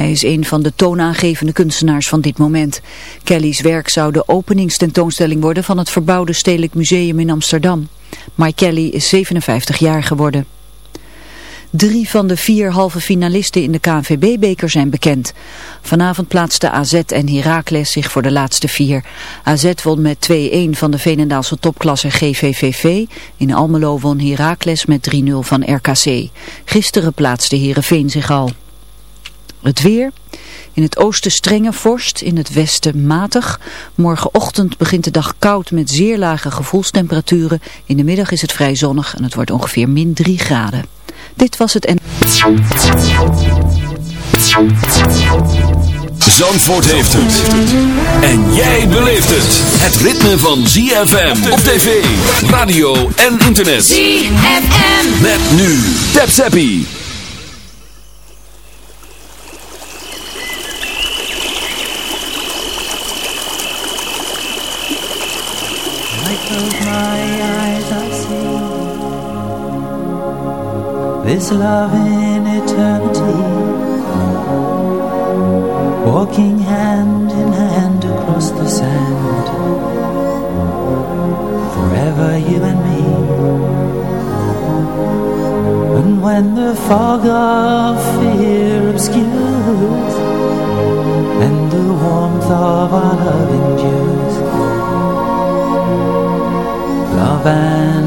Hij is een van de toonaangevende kunstenaars van dit moment. Kelly's werk zou de openingstentoonstelling worden van het verbouwde Stedelijk Museum in Amsterdam. Mike Kelly is 57 jaar geworden. Drie van de vier halve finalisten in de KNVB-beker zijn bekend. Vanavond plaatsten AZ en Heracles zich voor de laatste vier. AZ won met 2-1 van de Venendaalse topklasse GVVV. In Almelo won Heracles met 3-0 van RKC. Gisteren plaatste Heerenveen zich al. Het weer... In het oosten strenge vorst, in het westen matig. Morgenochtend begint de dag koud met zeer lage gevoelstemperaturen. In de middag is het vrij zonnig en het wordt ongeveer min 3 graden. Dit was het en... Zandvoort heeft het. En jij beleeft het. Het ritme van ZFM op tv, radio en internet. ZFM. Met nu. Tap Zappie. This love in eternity, walking hand in hand across the sand, forever you and me. And when the fog of fear obscures, and the warmth of our love Love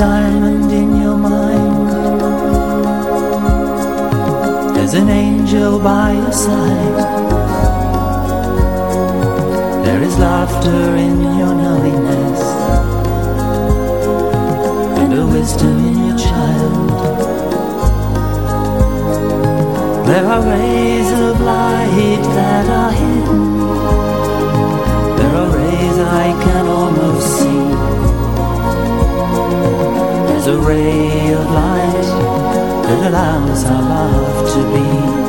diamond in your mind. There's an angel by your side. There is laughter in your knowingness And a wisdom in your child There are rays of light that are hidden a ray of light that allows our love to be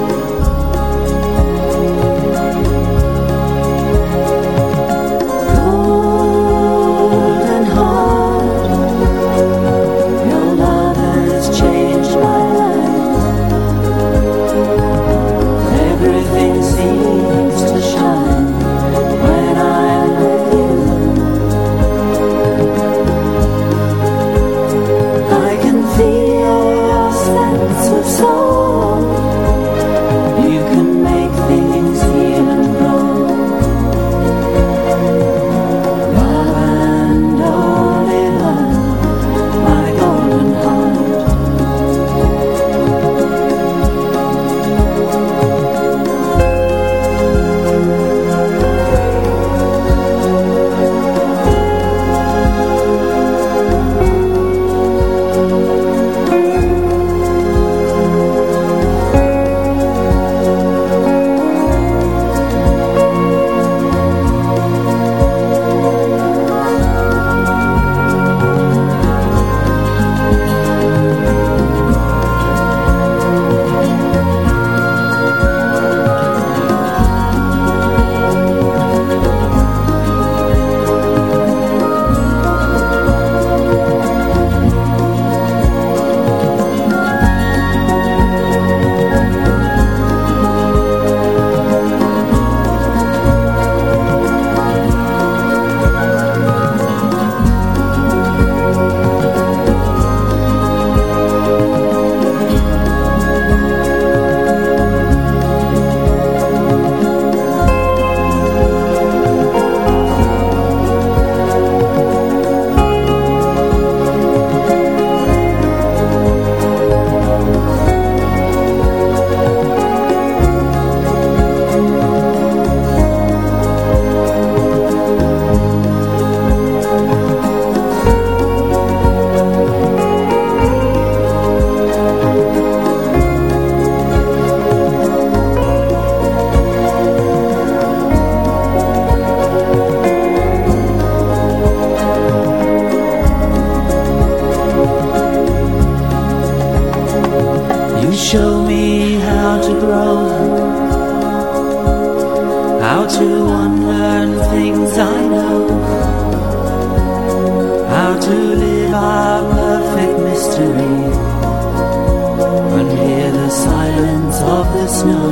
snow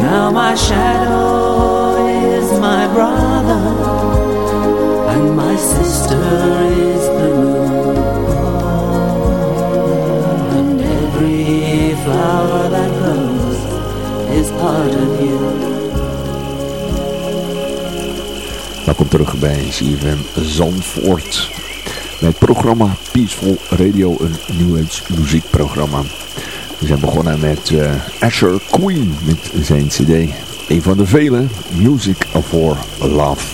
Now my shadow is my brother And my sister is the moon And every flower that grows is part of you Welkom terug bij CFM Zandvoort. Met het programma Peaceful Radio, een nieuwheids muziekprogramma. We zijn begonnen met uh, Asher Queen met zijn cd. Een van de vele, Music for Love.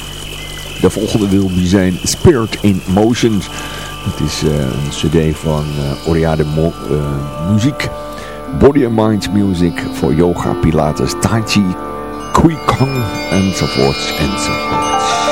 De volgende wil die zijn Spirit in Motion. Het is uh, een cd van uh, Oriade Muziek. Body and Mind Music voor yoga, pilates, tai chi, Qigong enzovoorts enzovoorts.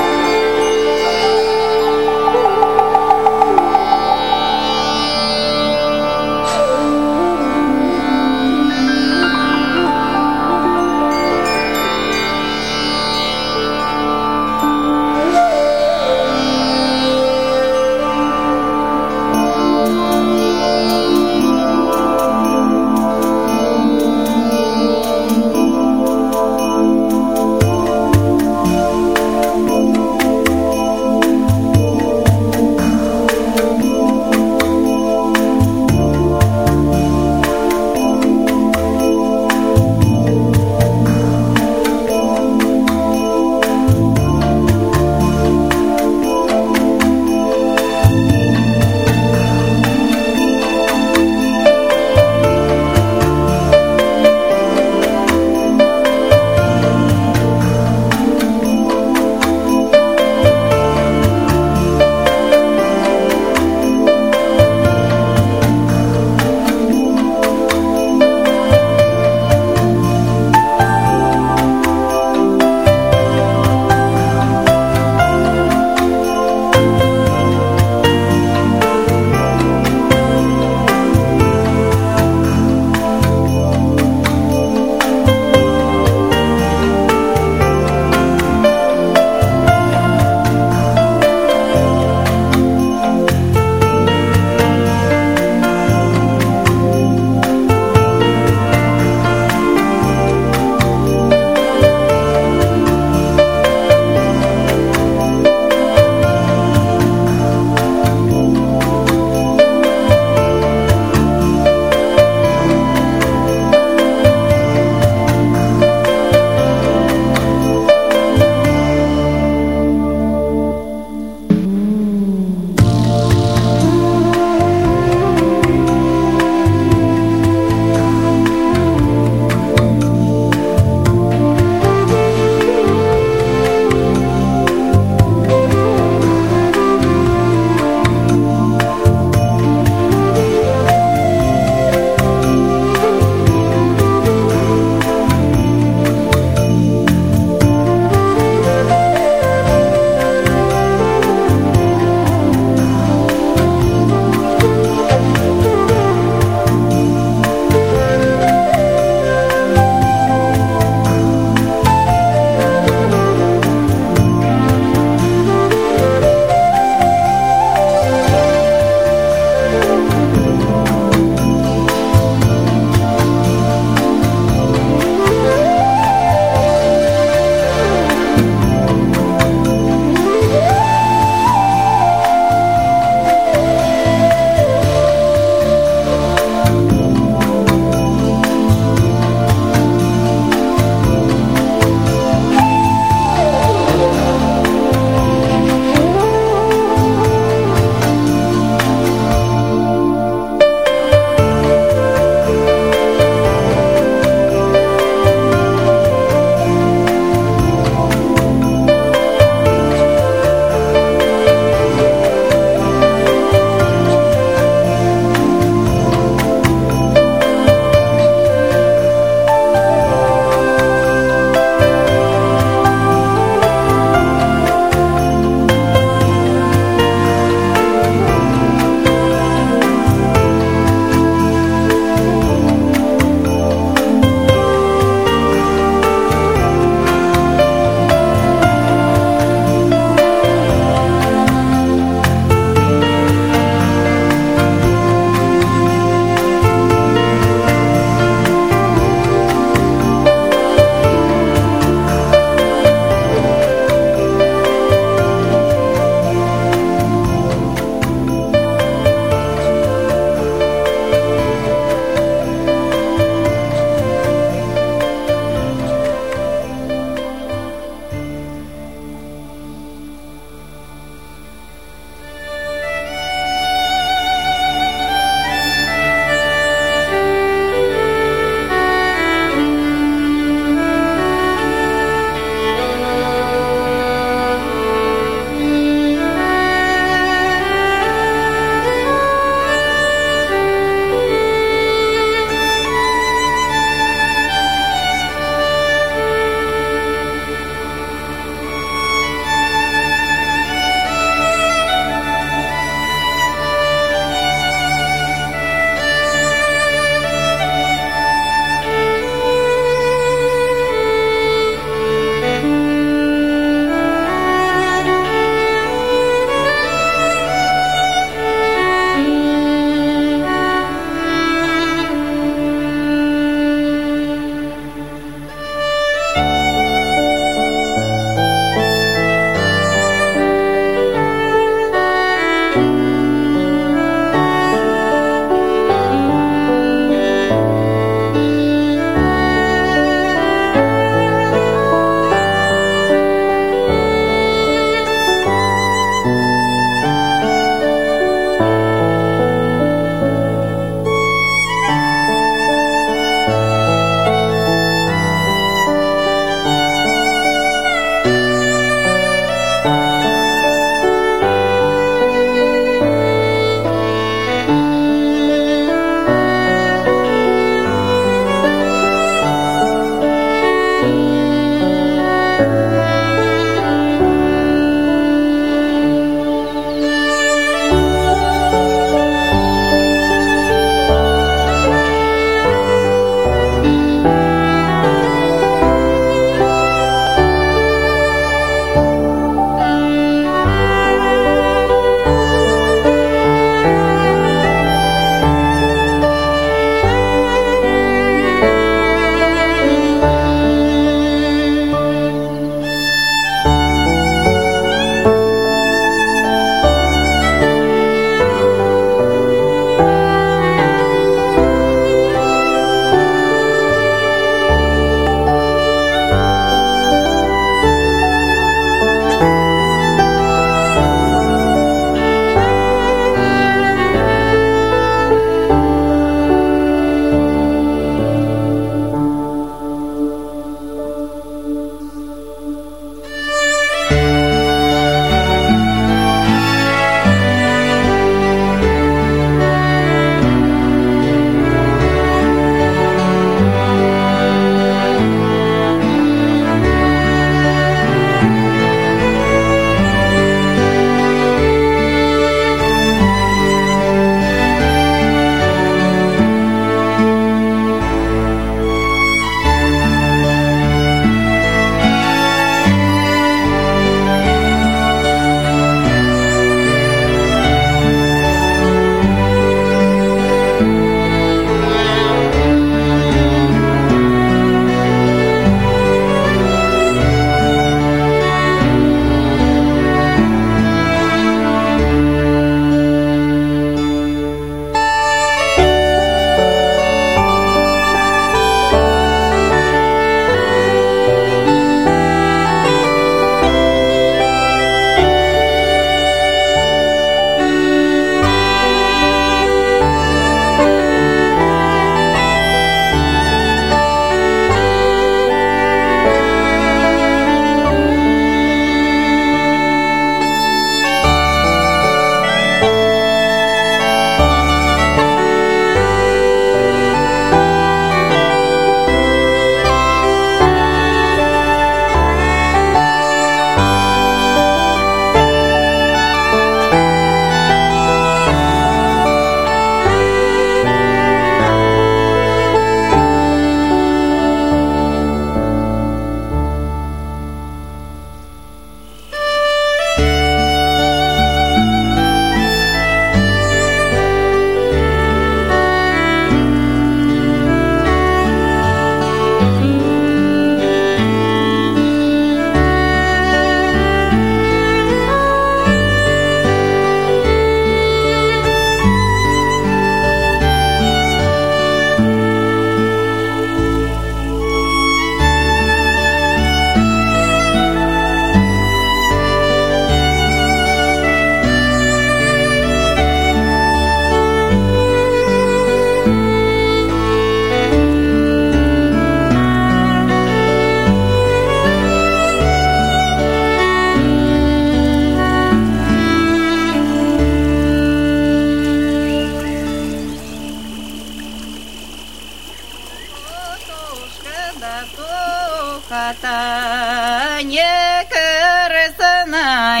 хата не корыстная,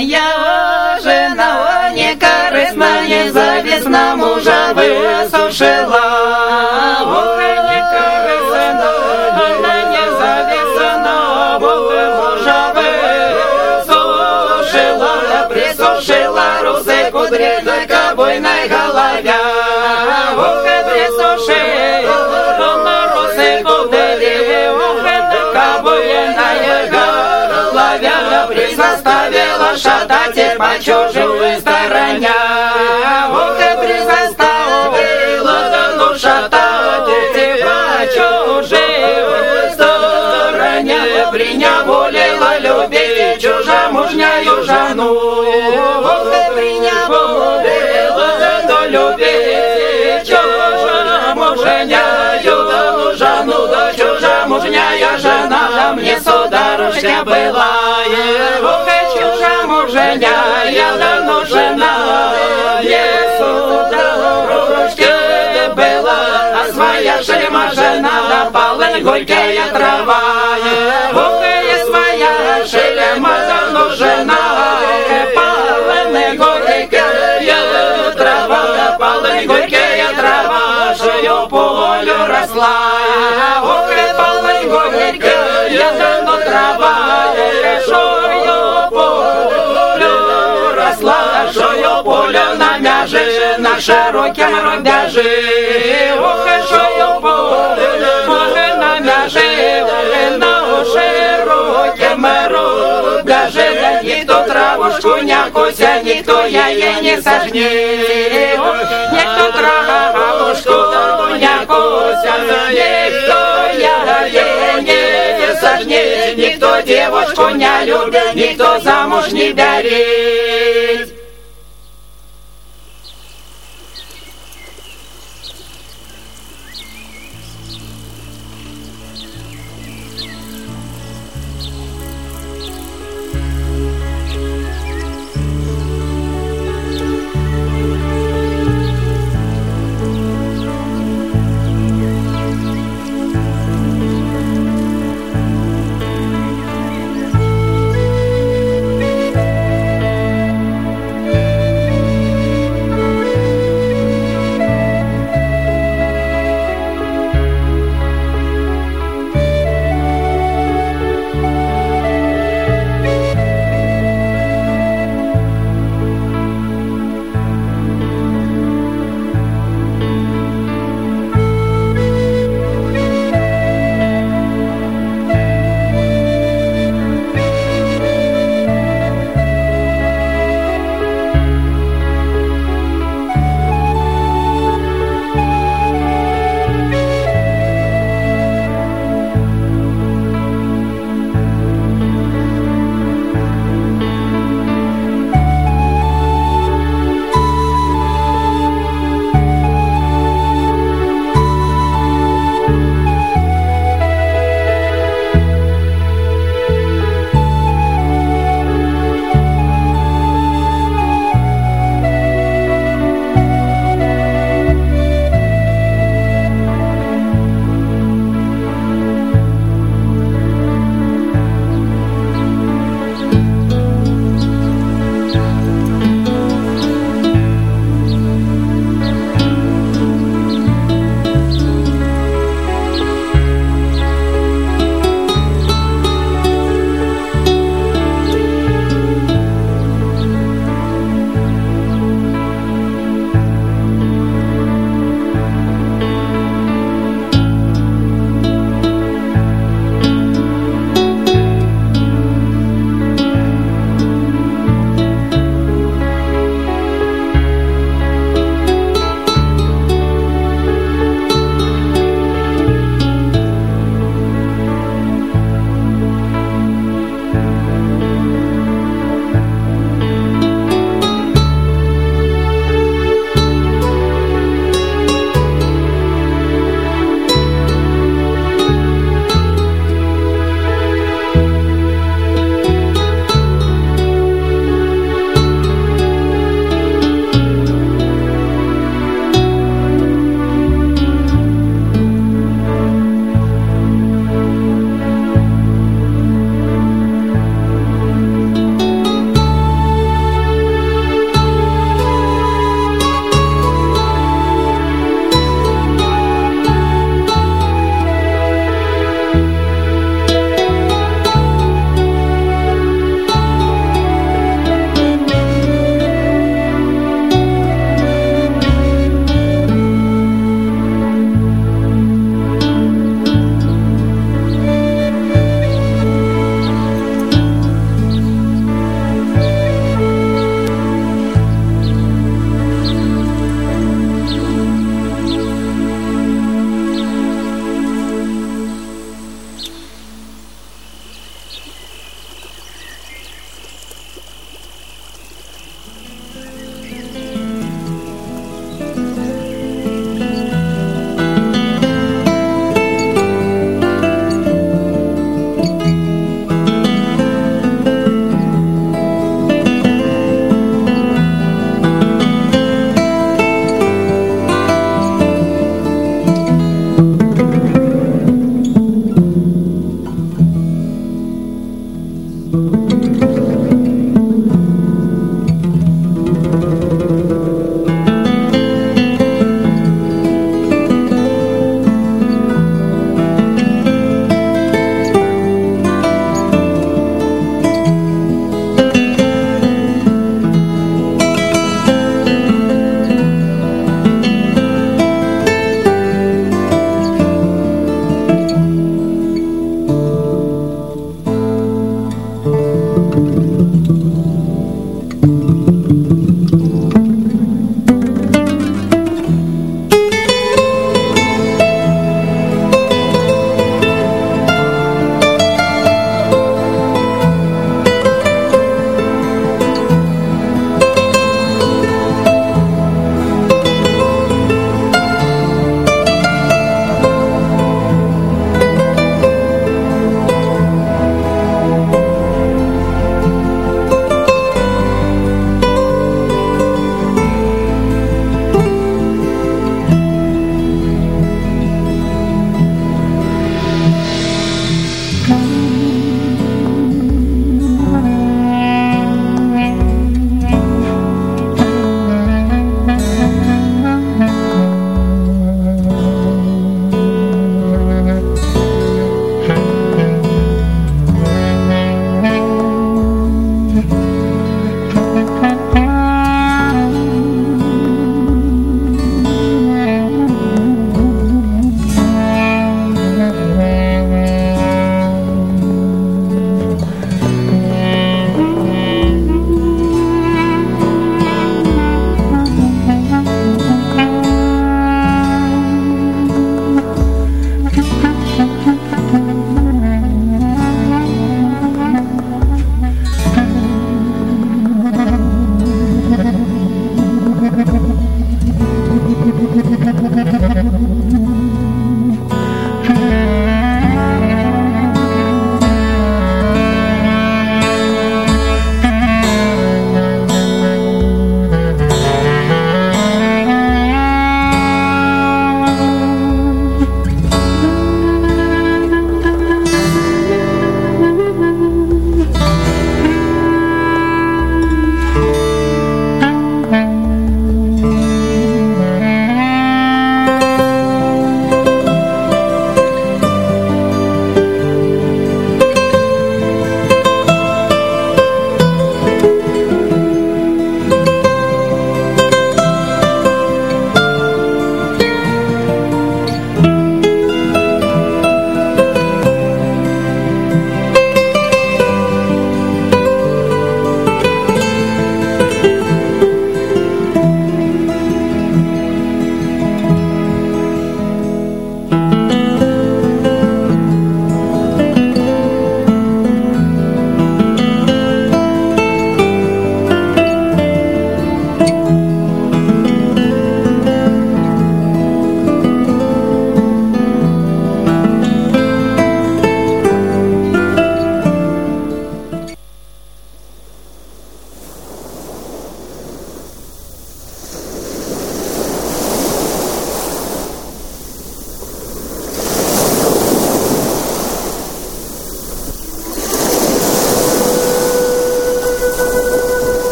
жена не корыстна, не зависна мужа высушила. Georgia. горькая трава. Ох, и своя шелема давно жена, полынь горькая трава, да полынь горькая трава, шею полю росла. Ох, и полынь горькая давно трава, шею полю росла, шею полю на мяже, на широком рубяже. Ох, и шею полю Никто я ей не сожнет. Никто травушку не кося, никто я ей не сожнет, никто девушку не любит, никто замуж не дарит.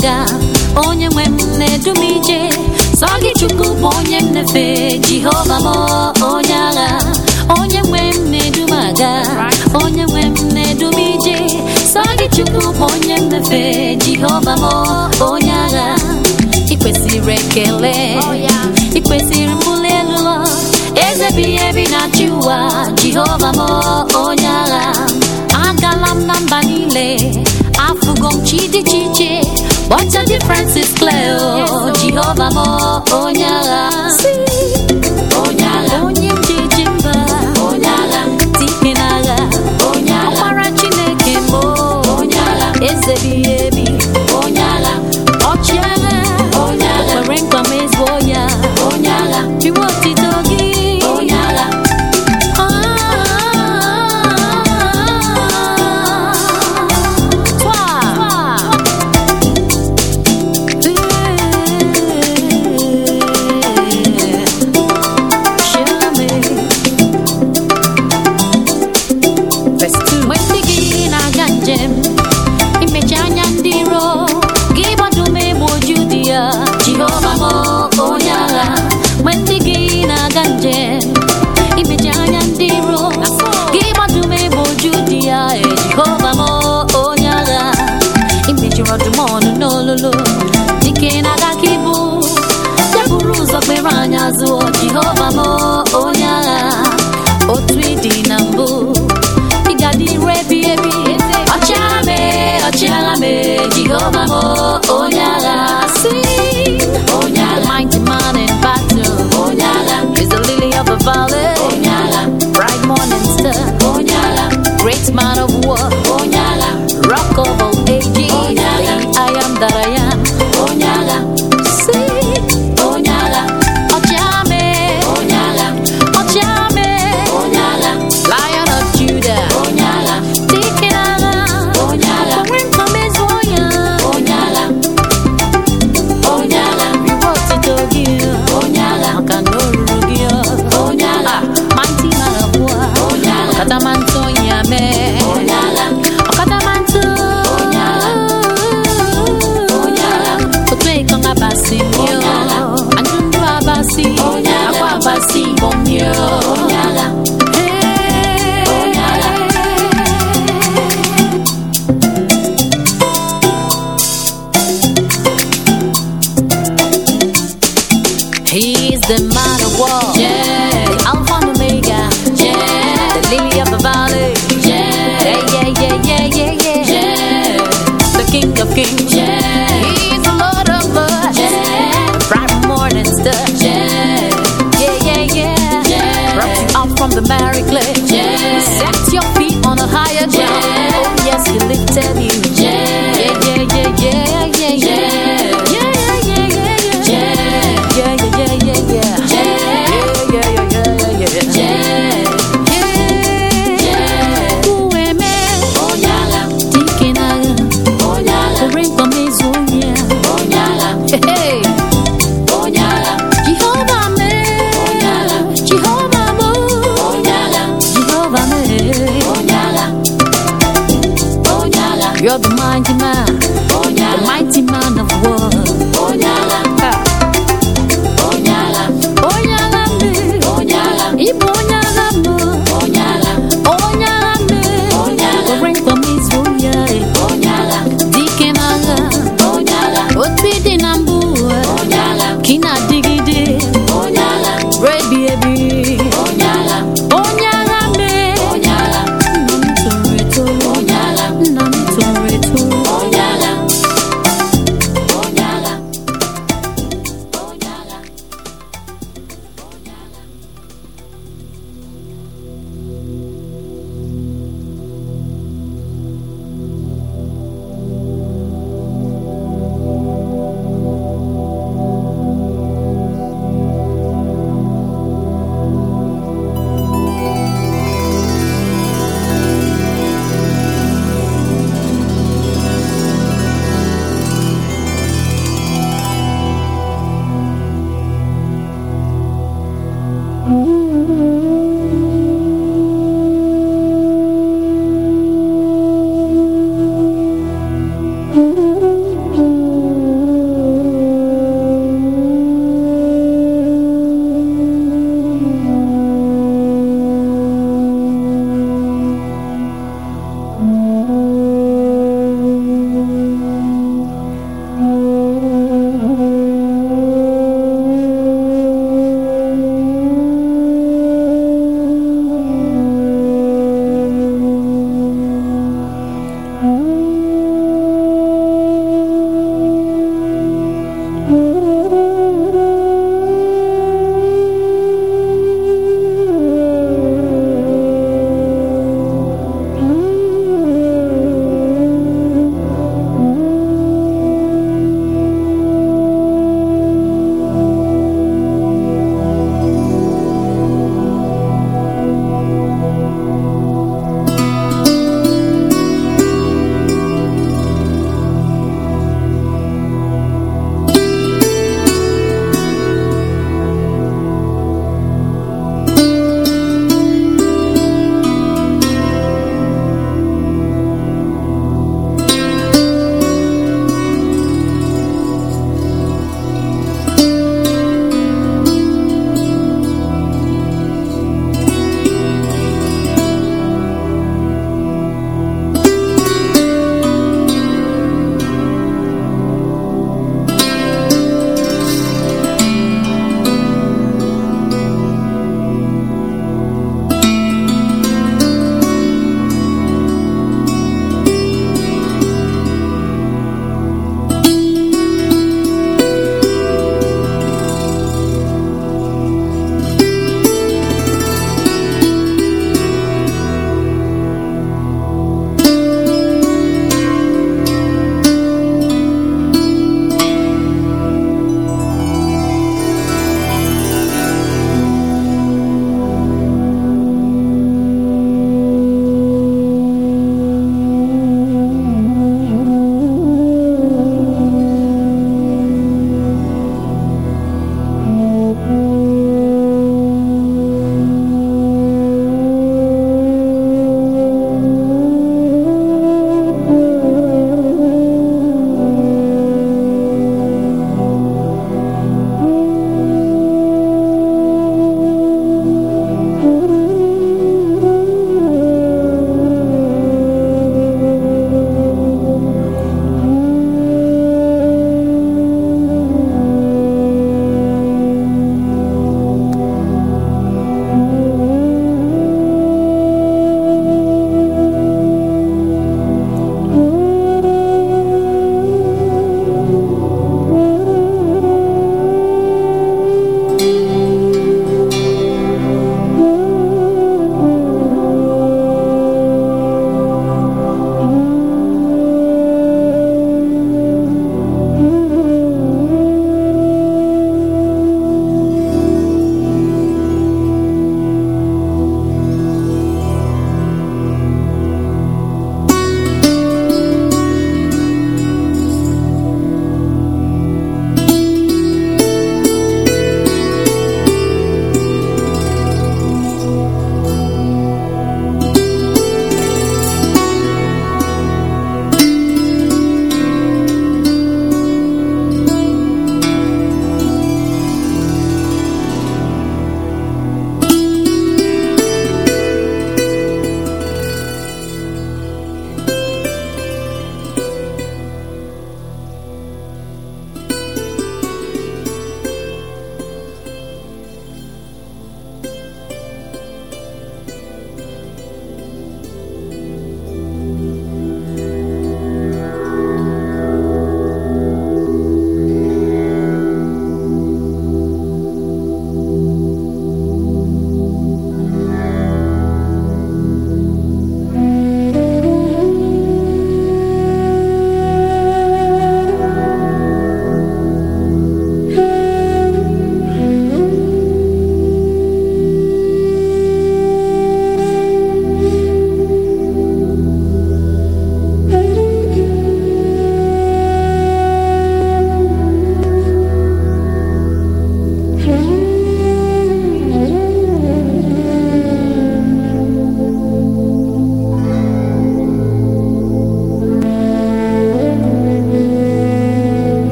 aja onye nwe m na-edu m ije. Sọ gị chukwu bụ onye m na-efe jehova m onye agha. Onye nwe m na-edu m aga onye nwe m na-edu m ije. Sọ gị chukwu bụ onye m na-efe jehova m onye agha. Ị ekele oh, ị mbuli elu eze bi ihe bi na chi ụwa jehova m onye agha. Agala m na mba niile afụgo m chi dị iche iche. But your difference is clear oh. Jehovah mo onyala. Onyala. Onye Onyala. Onyala Chineke mo. Onyala.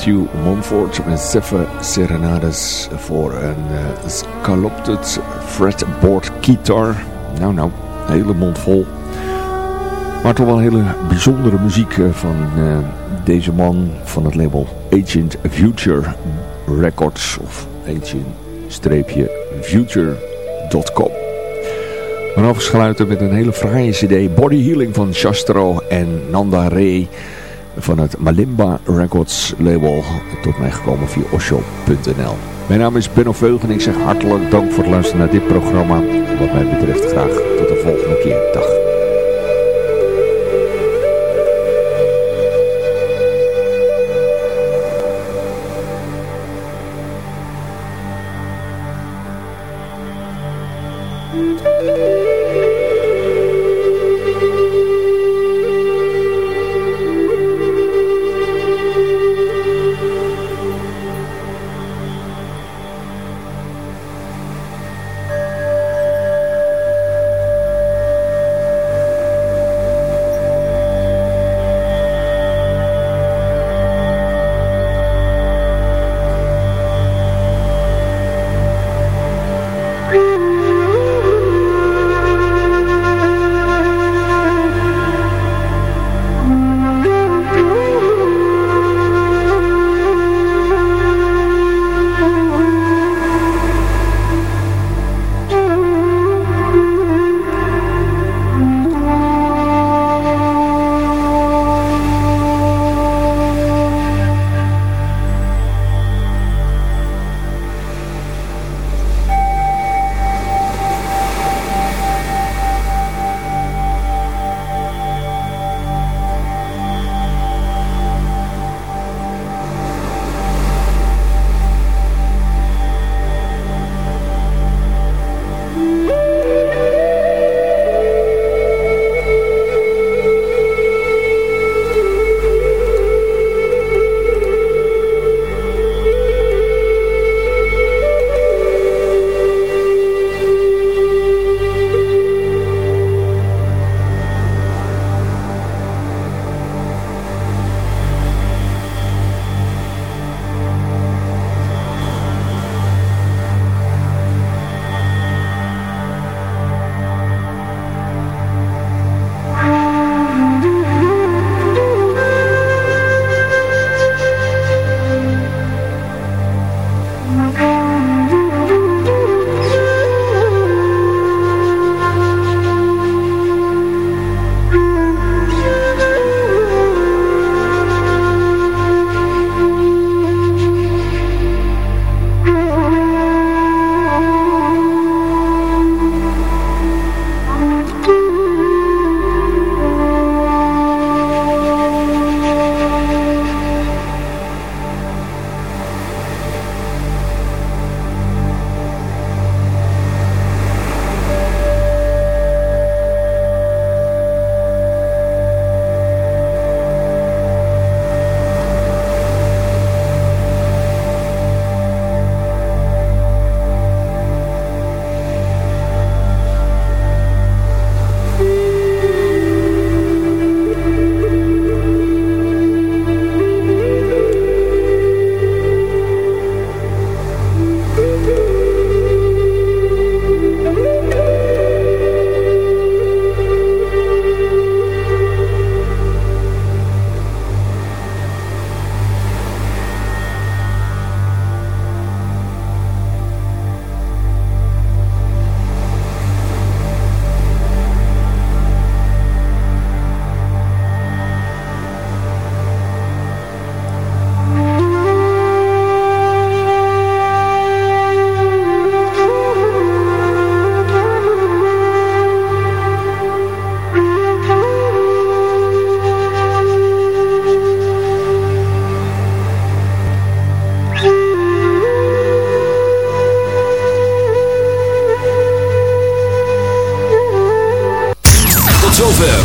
Matthew Montfort met Zephyr Serenades voor een uh, Scalopted Fretboard Guitar. Nou, nou, een hele mond vol. Maar toch wel hele bijzondere muziek eh, van uh, deze man van het label Agent Future Records of agent-future.com. We afsluiten met een hele fraaie cd Body Healing van Shastro en Nanda Ray van het Malimba Records label tot mij gekomen via osho.nl. Mijn naam is Benno Veug en ik zeg hartelijk dank voor het luisteren naar dit programma. Wat mij betreft graag tot de volgende keer. Dag.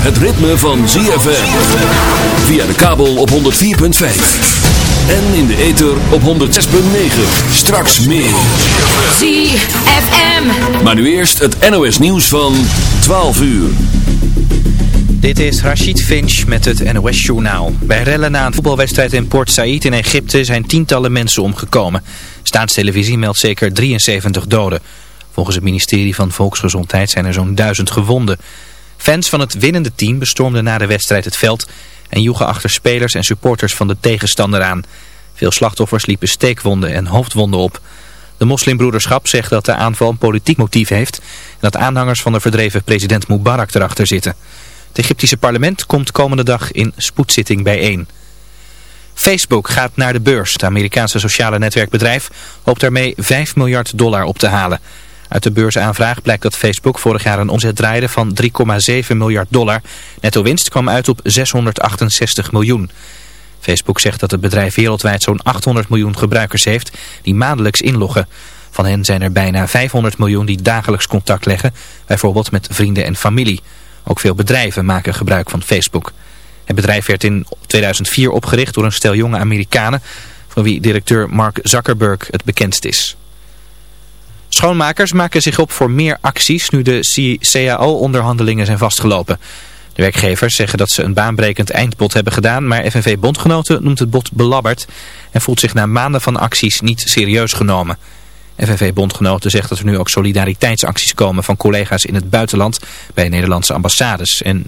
Het ritme van ZFM. Via de kabel op 104.5. En in de ether op 106.9. Straks meer. ZFM. Maar nu eerst het NOS nieuws van 12 uur. Dit is Rashid Finch met het NOS-journaal. Bij rellen na een voetbalwedstrijd in Port Said in Egypte zijn tientallen mensen omgekomen. Staatstelevisie meldt zeker 73 doden. Volgens het ministerie van Volksgezondheid zijn er zo'n duizend gewonden. Fans van het winnende team bestormden na de wedstrijd het veld... en joegen achter spelers en supporters van de tegenstander aan. Veel slachtoffers liepen steekwonden en hoofdwonden op. De moslimbroederschap zegt dat de aanval een politiek motief heeft... en dat aanhangers van de verdreven president Mubarak erachter zitten... Het Egyptische parlement komt komende dag in spoedzitting bijeen. Facebook gaat naar de beurs. Het Amerikaanse sociale netwerkbedrijf hoopt daarmee 5 miljard dollar op te halen. Uit de beursaanvraag blijkt dat Facebook vorig jaar een omzet draaide van 3,7 miljard dollar. Netto winst kwam uit op 668 miljoen. Facebook zegt dat het bedrijf wereldwijd zo'n 800 miljoen gebruikers heeft die maandelijks inloggen. Van hen zijn er bijna 500 miljoen die dagelijks contact leggen, bijvoorbeeld met vrienden en familie. Ook veel bedrijven maken gebruik van Facebook. Het bedrijf werd in 2004 opgericht door een stel jonge Amerikanen, van wie directeur Mark Zuckerberg het bekendst is. Schoonmakers maken zich op voor meer acties nu de CAO-onderhandelingen zijn vastgelopen. De werkgevers zeggen dat ze een baanbrekend eindbod hebben gedaan, maar FNV-bondgenoten noemt het bod belabberd en voelt zich na maanden van acties niet serieus genomen. FNV-bondgenoten zegt dat er nu ook solidariteitsacties komen van collega's in het buitenland bij Nederlandse ambassades en